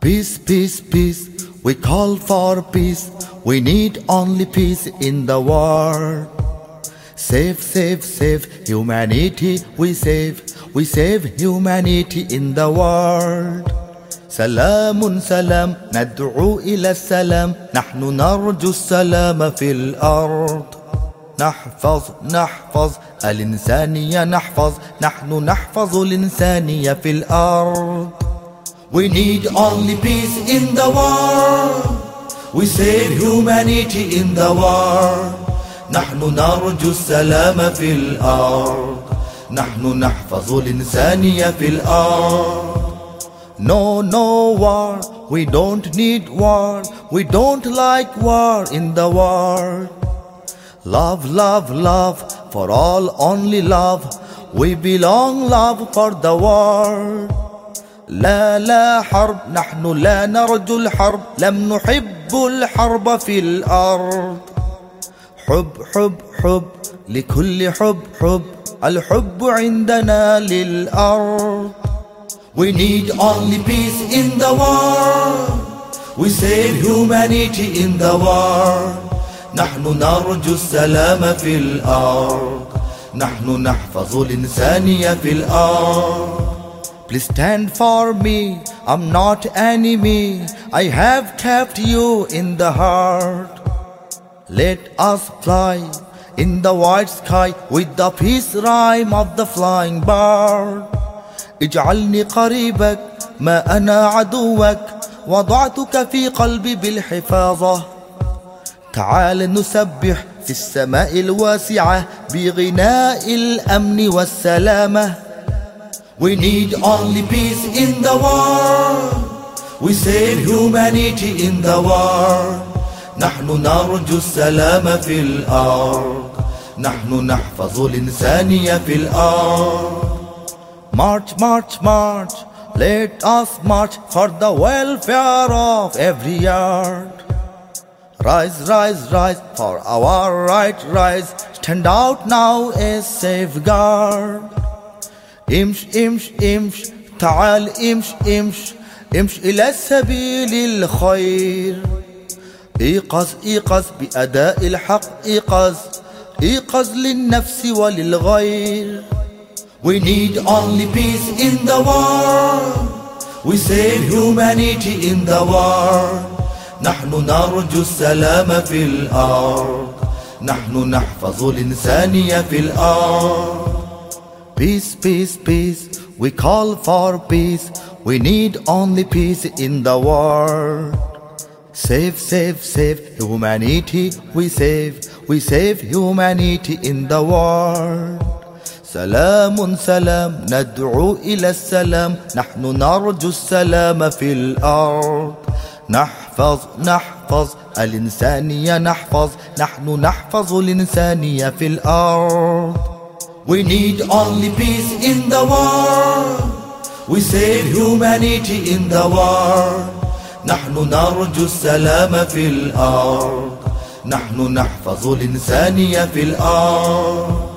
Peace, peace, peace. We call for peace. We need only peace in the world. Save, save, save humanity. We save, we save humanity in the world. سلام سلام ندعو إلى السلام. نحن نرجو السلام في الأرض. نحفظ نحفظ الإنسانية نحفظ. نحن نحفظ الإنسانية في الأرض. We need only peace in the world We save humanity in the world نحن نرجو السلام في الأرض. نحن نحفظ الإنسانية في الأرض. No, no war, we don't need war, we don't like war in the world. Love, love, love, for all only love, we belong love for the world. لا لا حرب نحن لا نرجو الحرب لم نحب الحرب في الأرض حب حب حب لكل حب حب الحب عندنا للأرض We need only peace in the world We save humanity in the world نحن نرجو السلام في الأرض نحن نحفظ الإنسانية في الأرض Please stand for me, I'm not enemy I have kept you in the heart Let us fly in the white sky With the peace rhyme of the flying bird اجعلني قريبك ما أنا عدوك وضعتك في قلبي بالحفاظة. تعال نسبح في السماء الواسعة بغناء الأمن والسلامة. We need only peace in the world We save humanity in the world نحن نرجو السلام في الأرض. نحن نحفظ الإنسانية في الأرض. March, march, march, let us march for the welfare of every yard. Rise, rise, rise, for our right rise, stand out now as safeguard. امش امش امش تعال امش امش امش إلى سبيل الخير ايقظ ايقظ بأداء الحق ايقظ ايقظ للنفس وللغير We need only peace in the world We save humanity in the world نحن نرجو السلام في الأرض نحن نحفظ الإنسانية في الأرض Peace, peace, peace We call for peace We need only peace in the world Save, save, save humanity We save, we save humanity in the world سلام سلام ندعو إلى السلام. نحن نرجو السلام في الأرض. نحفظ نحفظ الإنسانية نحفظ. نحن نحفظ الإنسانية في الأرض. We need only peace in the world. We save humanity in the world. نحن نرجو السلام في الأرض. نحن نحفظ الإنسانية في الأرض.